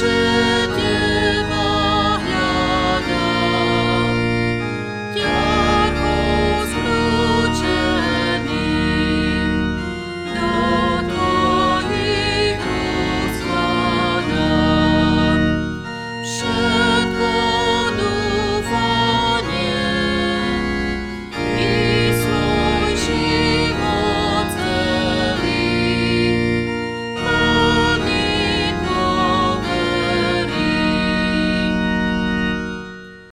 是。